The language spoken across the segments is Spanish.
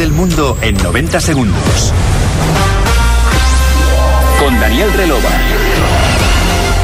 del mundo en 90 segundos. Con Daniel Relova.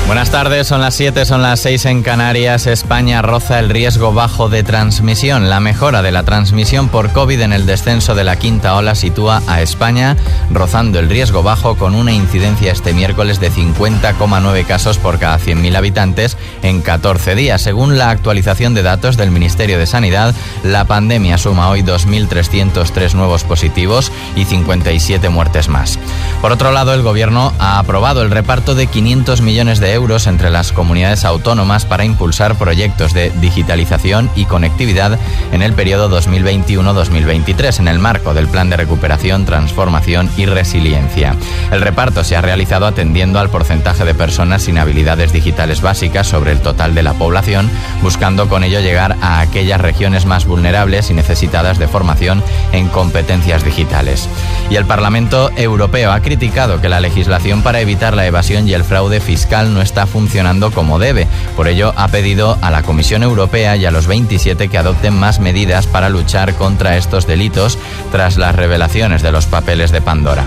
Buenas tardes, son las 7, son las 6 en Canarias. España roza el riesgo bajo de transmisión. La mejora de la transmisión por COVID en el descenso de la quinta ola sitúa a España rozando el riesgo bajo con una incidencia este miércoles de 50,9 casos por cada 100.000 habitantes en 14 días. Según la actualización de datos del Ministerio de Sanidad, la pandemia suma hoy 2.303 nuevos positivos y 57 muertes más. Por otro lado, el Gobierno ha aprobado el reparto de 500 millones de euros entre las comunidades autónomas para impulsar proyectos de digitalización y conectividad en el periodo 2021-2023 en el marco del Plan de Recuperación, Transformación y Resiliencia. El reparto se ha realizado atendiendo al porcentaje de personas sin habilidades digitales básicas sobre el total de la población, buscando con ello llegar a aquellas regiones más vulnerables y necesitadas de formación en competencias digitales. Y el Parlamento Europeo ha criticado que la legislación para evitar la evasión y el fraude fiscal no está funcionando como debe. Por ello, ha pedido a la Comisión Europea y a los 27 que adopten más medidas para luchar contra estos delitos tras las revelaciones de los papeles de Pandora.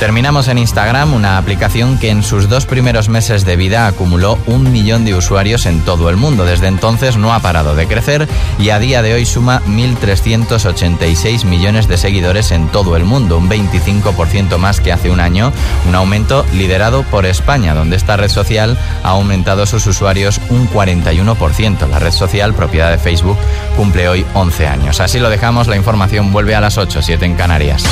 Terminamos en Instagram, una aplicación que en sus dos primeros meses de vida acumuló un millón de usuarios en todo el mundo. Desde entonces no ha parado de crecer y a día de hoy suma 1.386 millones de seguidores en todo el mundo, un 25% más que hace un año, un aumento liderado por España, donde esta red social ha aumentado sus usuarios un 41%. La red social, propiedad de Facebook, cumple hoy 11 años. Así lo dejamos, la información vuelve a las 8, 7 en Canarias.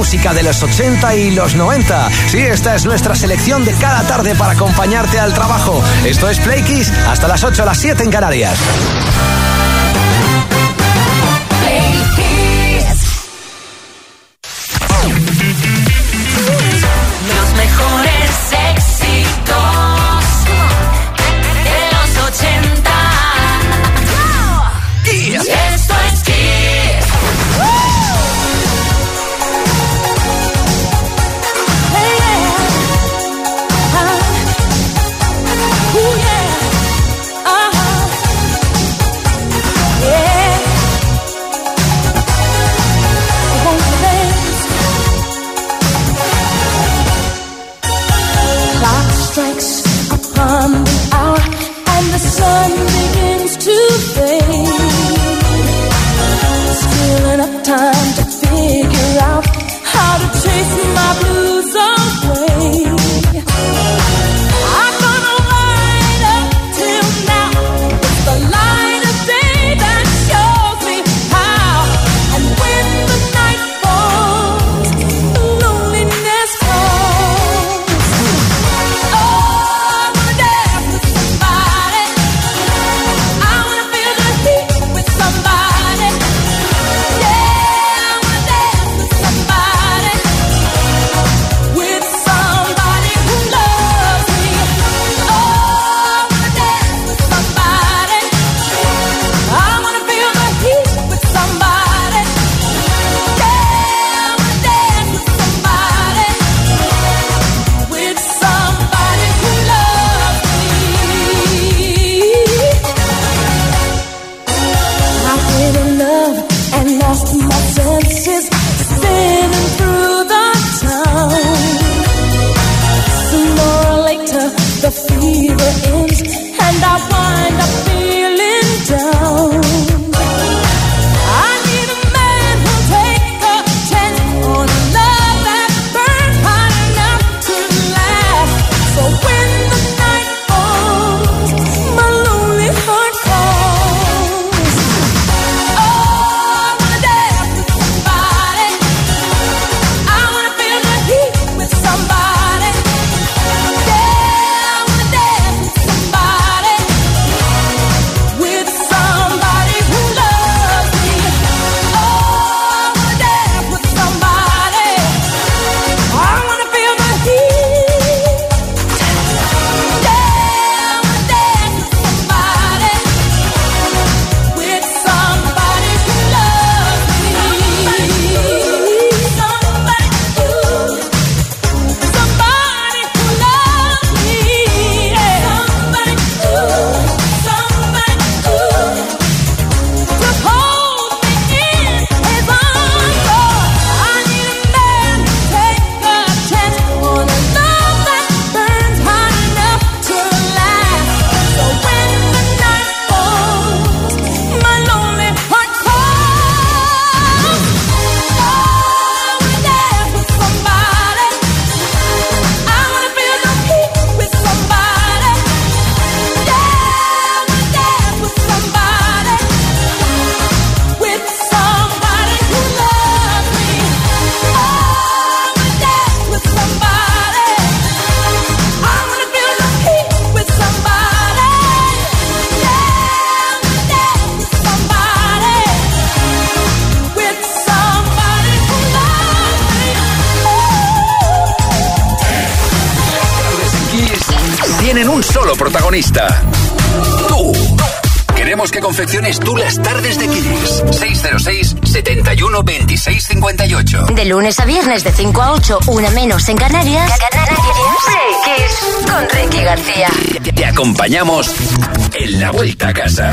Música de los 80 y los 90. Sí, esta es nuestra selección de cada tarde para acompañarte al trabajo. Esto es Play Kiss hasta las 8 a las 7 en Canarias. Protagonista. Tú. Queremos que confecciones tú las tardes de Kiss. 606 71 26 58. De lunes a viernes de 5 a 8, una menos en Canarias. Kiss con Ricky García. Te acompañamos en la vuelta a casa.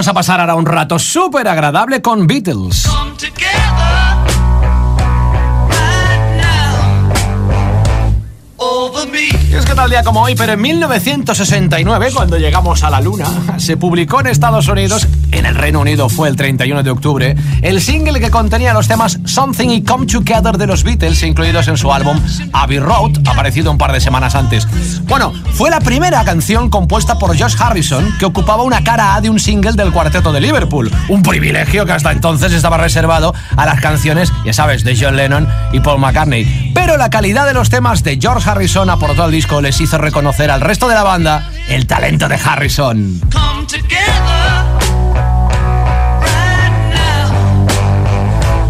Vamos a pasar ahora un rato súper agradable con Beatles. Y es que tal día como hoy, pero en 1969, cuando llegamos a la Luna, se publicó en Estados Unidos en el Reino Unido fue el 31 de octubre, el single que contenía los temas Something y Come Together de los Beatles, incluidos en su álbum Abbey Road, aparecido un par de semanas antes. Bueno, fue la primera canción compuesta por Josh Harrison que ocupaba una cara A de un single del cuarteto de Liverpool, un privilegio que hasta entonces estaba reservado a las canciones, ya sabes, de John Lennon y Paul McCartney. Pero la calidad de los temas de George Harrison aportó al disco les hizo reconocer al resto de la banda el talento de Harrison.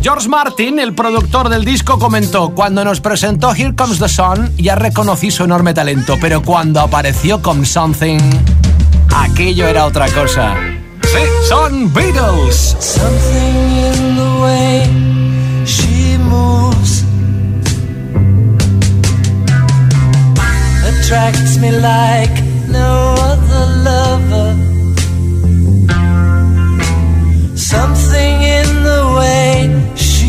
George Martin, el productor del disco, comentó, cuando nos presentó Here Comes the Sun ya reconocí su enorme talento, pero cuando apareció con Something, aquello era otra cosa. Sí, son Beatles. Something in the way she moves. Something in the way she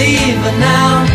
leave her now.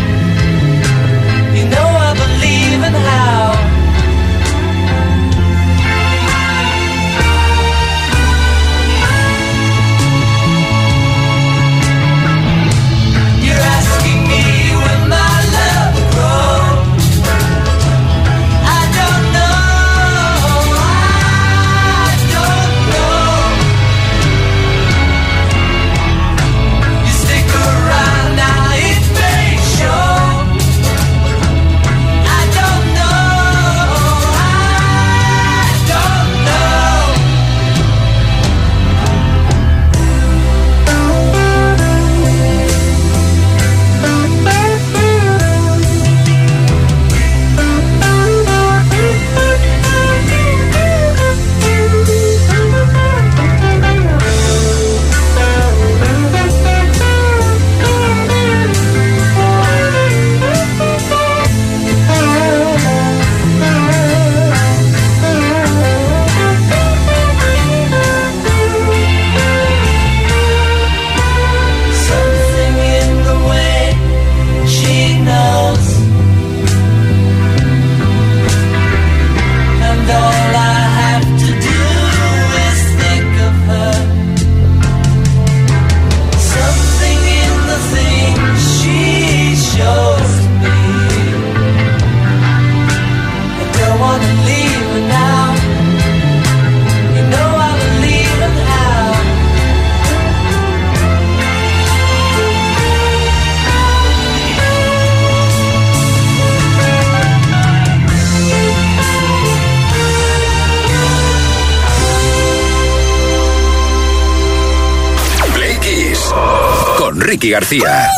García.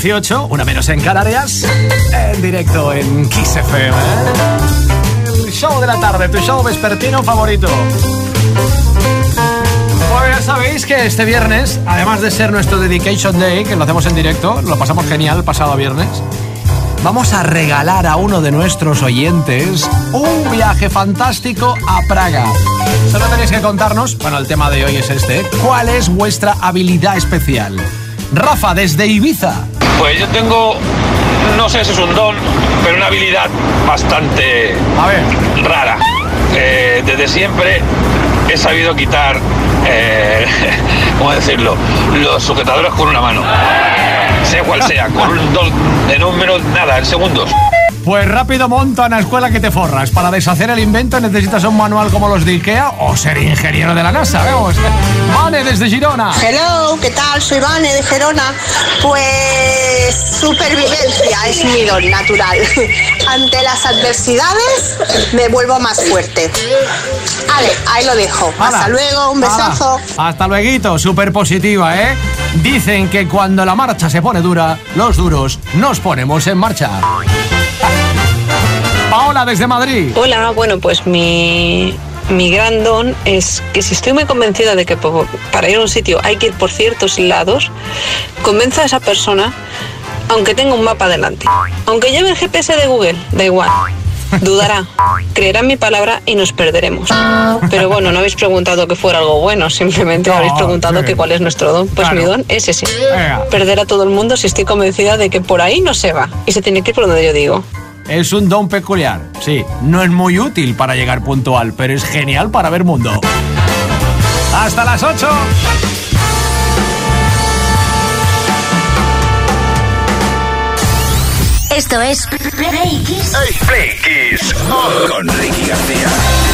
18, una menos en Canarias, en directo en Kiss FM. El show de la tarde, tu show vespertino favorito. Pues ya sabéis que este viernes, además de ser nuestro Dedication Day, que lo hacemos en directo, lo pasamos genial pasado viernes, vamos a regalar a uno de nuestros oyentes un viaje fantástico a Praga. Solo tenéis que contarnos, bueno, el tema de hoy es este, ¿cuál es vuestra habilidad especial? Rafa, desde Ibiza. Pues yo tengo, no sé si es un don, pero una habilidad bastante A ver, rara. Eh, desde siempre he sabido quitar, eh, ¿cómo decirlo? Los sujetadores con una mano. Sea cual sea, con un dos, en un menos nada, en segundos. Pues rápido monta una escuela que te forras. Para deshacer el invento necesitas un manual como los de Ikea o ser ingeniero de la NASA, vemos. Vale, desde Girona. Hello, ¿qué tal? Soy Vane de Gerona. Pues supervivencia es mi don natural. Ante las adversidades me vuelvo más fuerte. Vale, ahí lo dejo. Hasta luego, un besazo. Hasta luego, súper positiva, ¿eh? Dicen que cuando la marcha se pone dura, los duros nos ponemos en marcha. Paola desde Madrid. Hola, bueno, pues mi, mi gran don es que si estoy muy convencida de que para ir a un sitio hay que ir por ciertos lados, convenzo a esa persona, aunque tenga un mapa delante. Aunque lleve el GPS de Google, da igual. Dudará, creerá en mi palabra y nos perderemos. Pero bueno, no habéis preguntado que fuera algo bueno, simplemente No, habéis preguntado sí. que cuál es nuestro don. Pues Claro. mi don es ese. Perder a todo el mundo si estoy convencida de que por ahí no se va y se tiene que ir por donde yo digo. Es un don peculiar, sí. No es muy útil para llegar puntual, pero es genial para ver mundo. Hasta las 8. Esto es Play Kiss Play Kiss con Ricky García.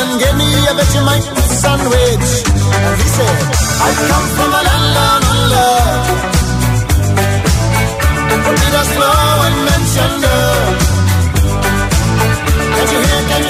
and gave me a Vegemite sandwich. And he said, I come from a land down under. You hear,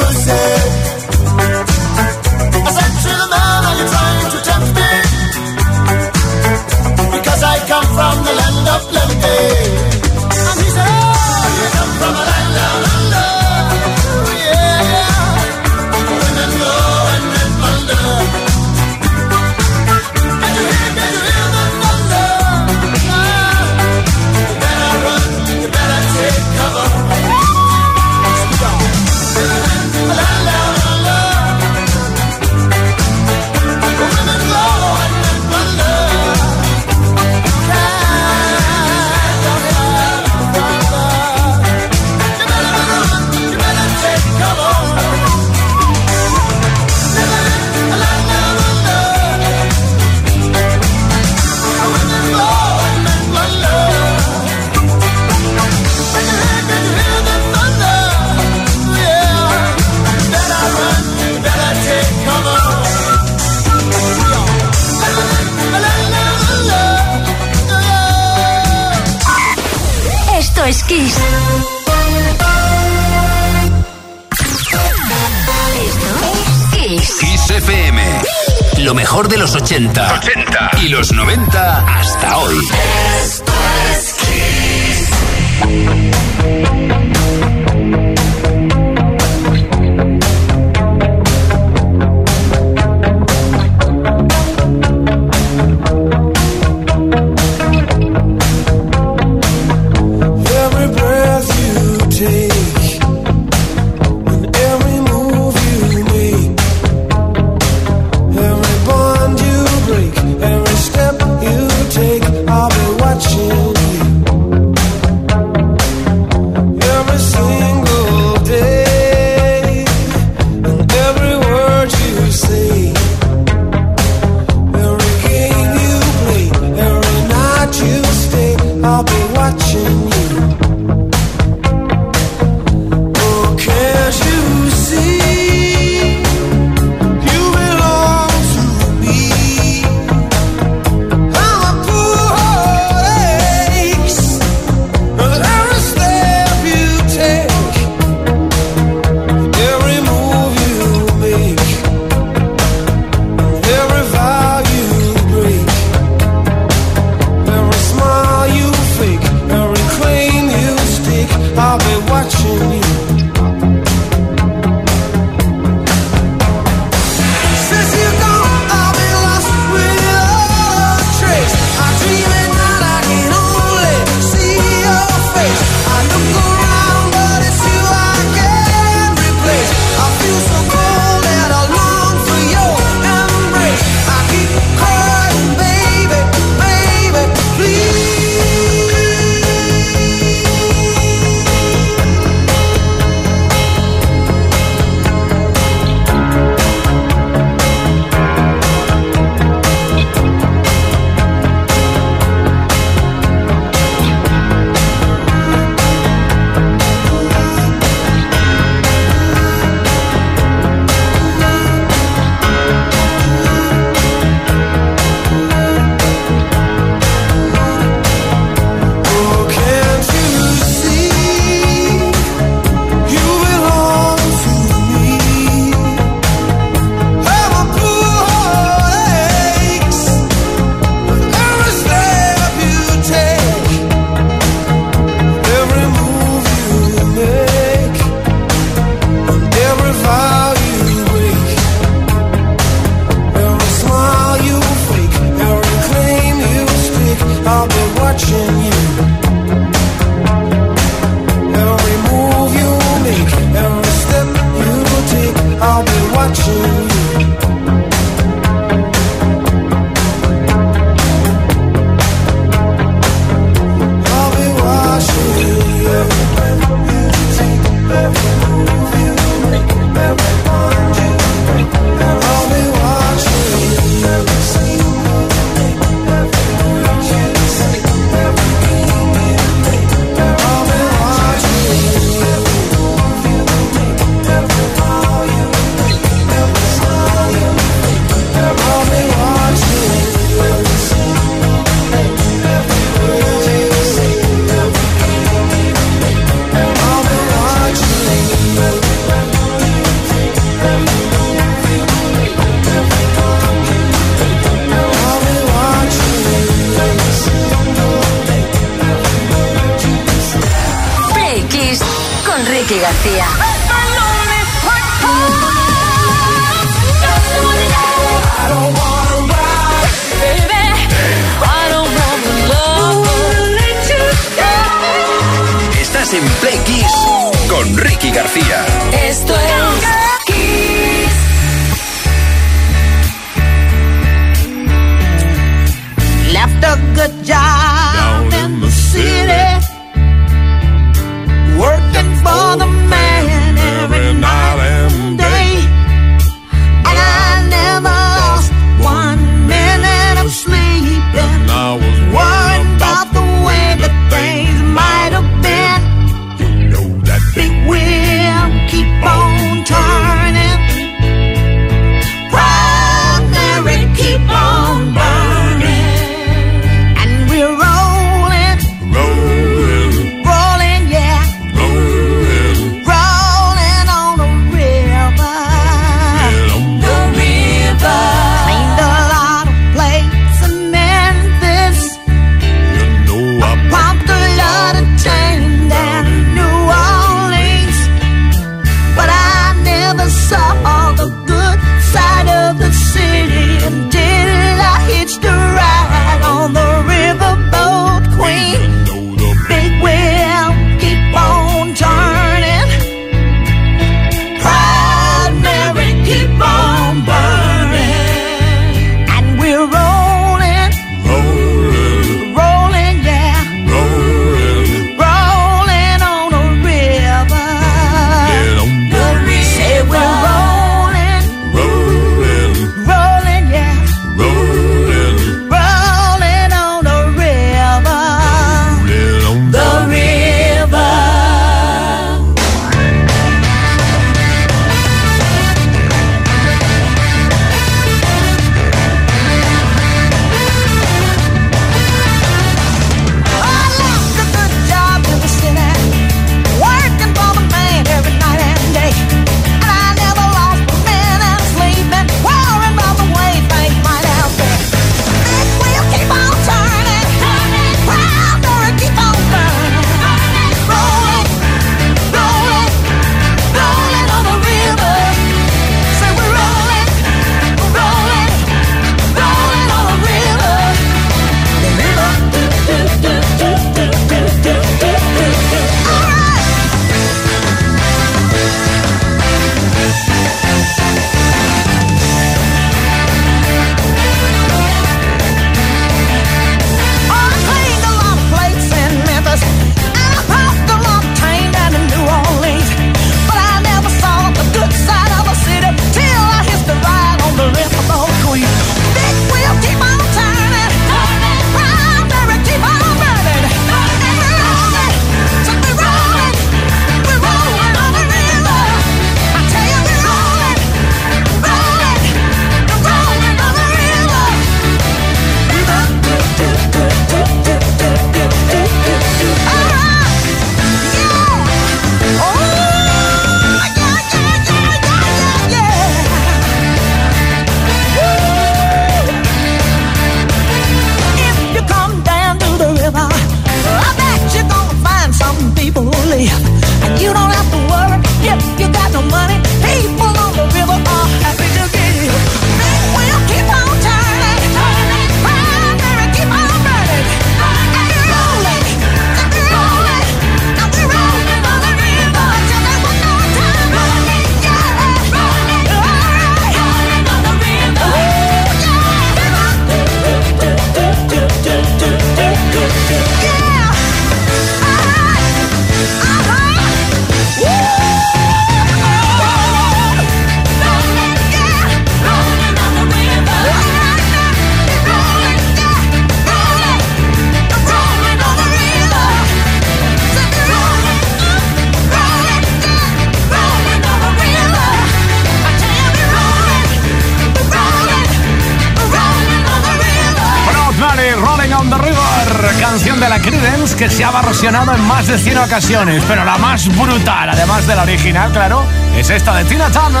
se ha versionado en más de 100 ocasiones, pero la más brutal, además de la original, claro, es esta de Tina Turner.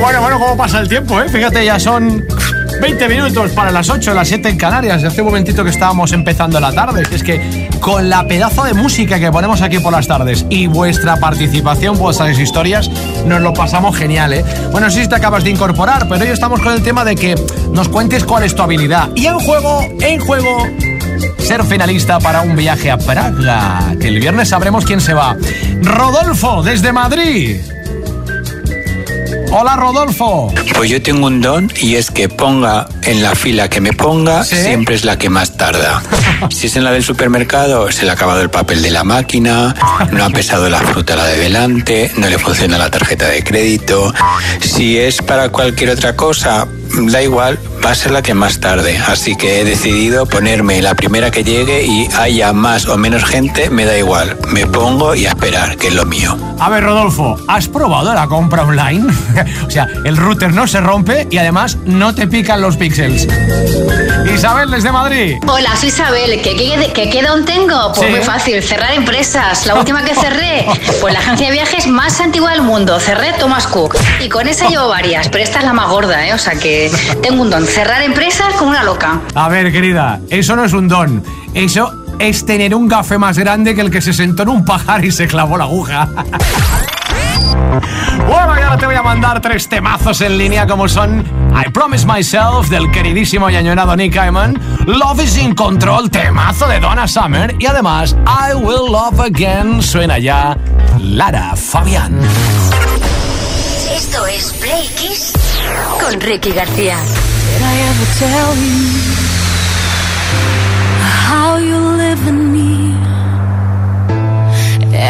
Bueno, bueno, cómo pasa el tiempo, ¿eh? Fíjate, ya son 20 minutos para las 8, las 7 en Canarias. Hace un momentito que estábamos empezando la tarde. Es que con la pedazo de música que ponemos aquí por las tardes y vuestra participación, vuestras historias, nos lo pasamos genial, ¿eh? Bueno, si te acabas de incorporar, pero hoy estamos con el tema de que nos cuentes cuál es tu habilidad. Y en juego, en juego, ser finalista para un viaje a Praga. Que el viernes sabremos quién se va. Rodolfo, desde Madrid. Hola, Rodolfo. Pues yo tengo un don y es que ponga en la fila que me ponga, siempre es la que más tarda. Si es en la del supermercado, se le ha acabado el papel de la máquina, no ha pesado la fruta la de delante, no le funciona la tarjeta de crédito. Si es para cualquier otra cosa, da igual, va a ser la que más tarde. Así que he decidido ponerme la primera que llegue y haya más o menos gente, me da igual. Me pongo y a esperar, que es lo mío. A ver, Rodolfo, ¿has probado la compra online? o sea, el router no se rompe y además no te pican los píxeles. Isabel, desde Madrid. Hola, soy Isabel. ¿Qué, qué, qué qué don tengo? Pues Sí. muy fácil, cerrar empresas. La última que cerré, pues la agencia de viajes más antigua del mundo. Cerré Thomas Cook. Y con esa llevo varias, pero esta es la más gorda, ¿eh? O sea que tengo un don. Cerrar empresas como una loca. A ver, querida, eso no es un don. Eso es tener un café más grande que el que se sentó en un pajar y se clavó la aguja. Bueno, y ahora te voy a mandar tres temazos en línea como son I Promise Myself del queridísimo y añorado Nick Ayman, Love is in Control, temazo de Donna Summer y además I Will Love Again suena ya Lara Fabián. Esto es Play Kiss con Ricky García. Did I ever tell you how you live in me?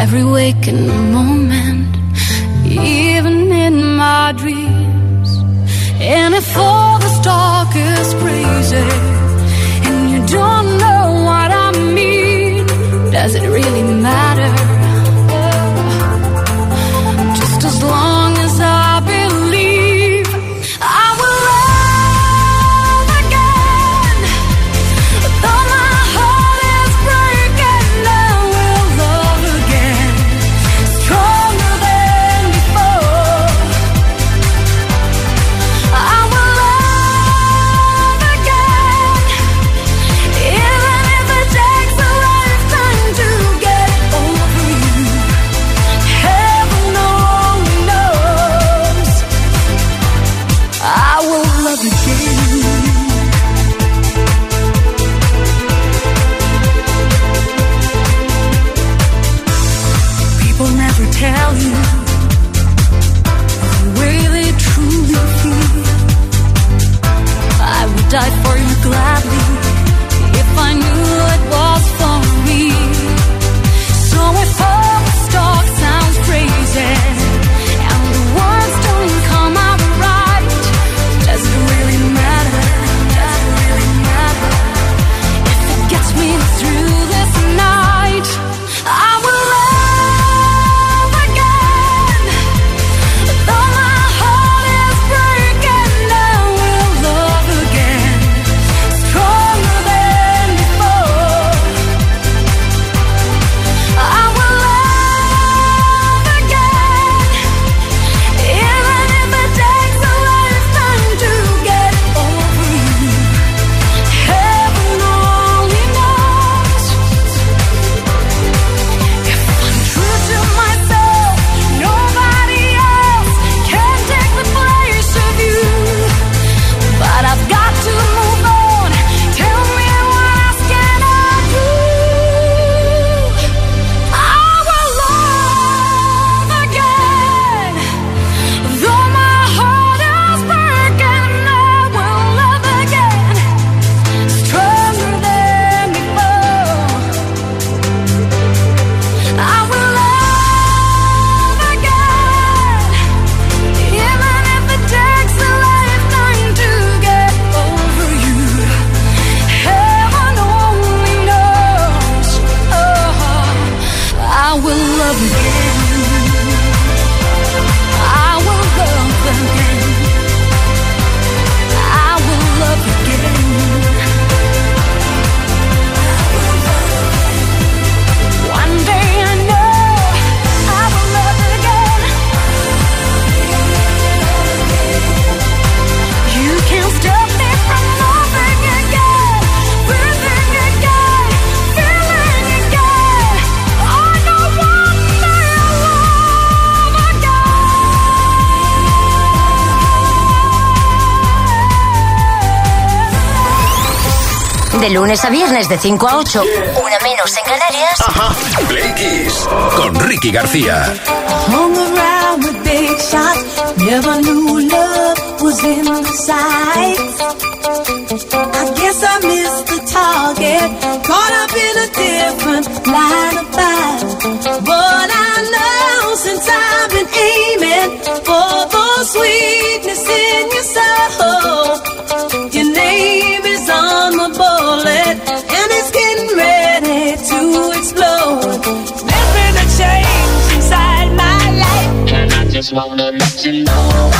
Every waking moment, even in my dreams. And if all this talk is crazy, and you don't know what I mean, does it really matter? Lunes a viernes de 5 a 8, una menos en Canarias. Ajá. Play Kiss con Ricky García. Hung around with big shots, never knew love was in the side. wanna let you know.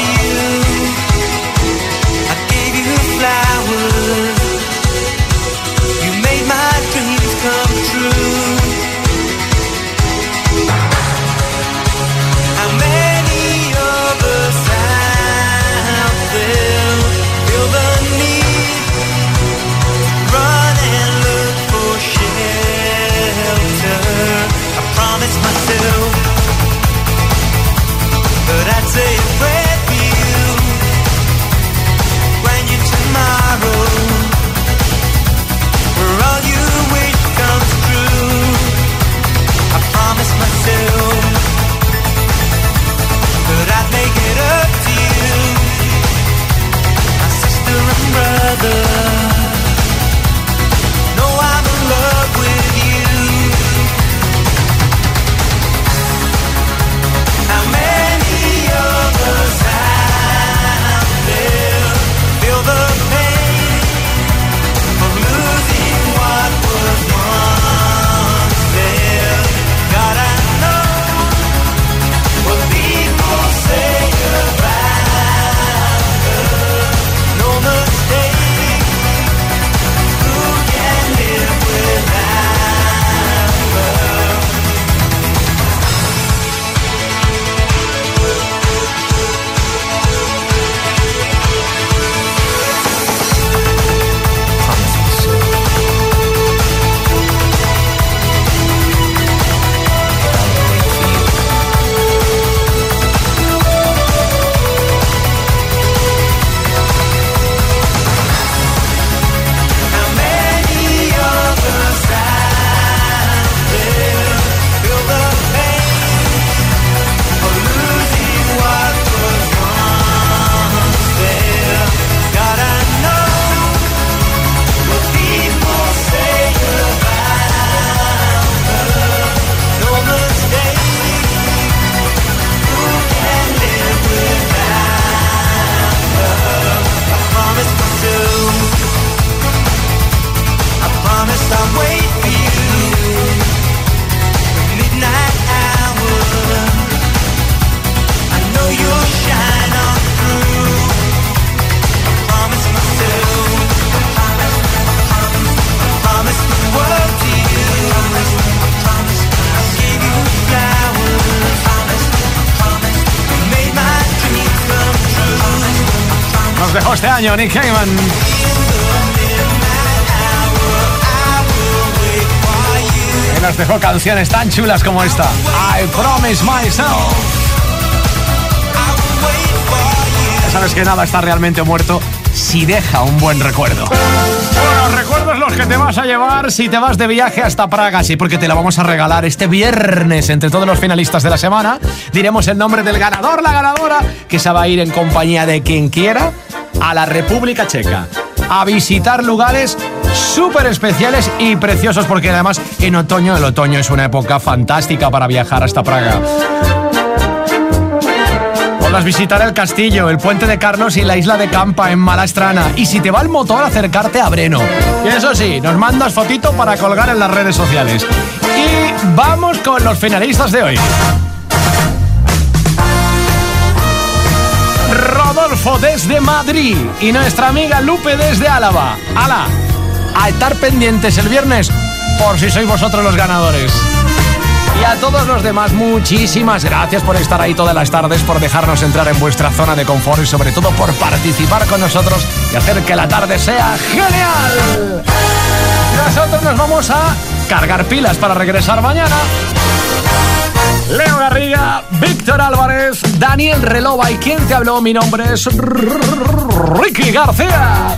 do. Nos dejó este año Nick Cayman. Y nos dejó canciones tan chulas como esta. I Promise Myself. Ya sabes que nada está realmente muerto si deja un buen recuerdo. Bueno, recuerdos los que te vas a llevar si te vas de viaje hasta Praga, sí, porque te la vamos a regalar este viernes entre todos los finalistas de la semana. Diremos el nombre del ganador, la ganadora, que se va a ir en compañía de quien quiera a la República Checa a visitar lugares súper especiales y preciosos porque además en otoño, el otoño es una época fantástica para viajar hasta Praga. Podrás visitar el castillo, el puente de Carlos y la isla de Campa en Malastrana. Y si te va el motor, acercarte a Breno. Y eso sí, nos mandas fotito para colgar en las redes sociales. Y vamos con los finalistas de hoy. Rodolfo desde Madrid y nuestra amiga Lupe desde Álava. ¡Hala! A estar pendientes el viernes por si sois vosotros los ganadores. Y a todos los demás, muchísimas gracias por estar ahí todas las tardes, por dejarnos entrar en vuestra zona de confort y sobre todo por participar con nosotros y hacer que la tarde sea genial. Nosotros nos vamos a cargar pilas para regresar mañana. Leo Garriga, Víctor Álvarez, Daniel Relova y quien te habló, mi nombre es Ricky García.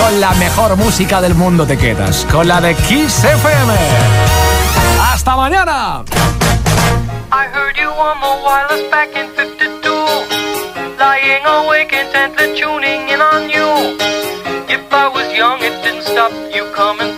Con la mejor música del mundo te quedas, con la de Kiss FM. ¡Hasta mañana! I heard you on the wireless back in 52. Lying awake intently tuning in on you. If I was young, it didn't stop you coming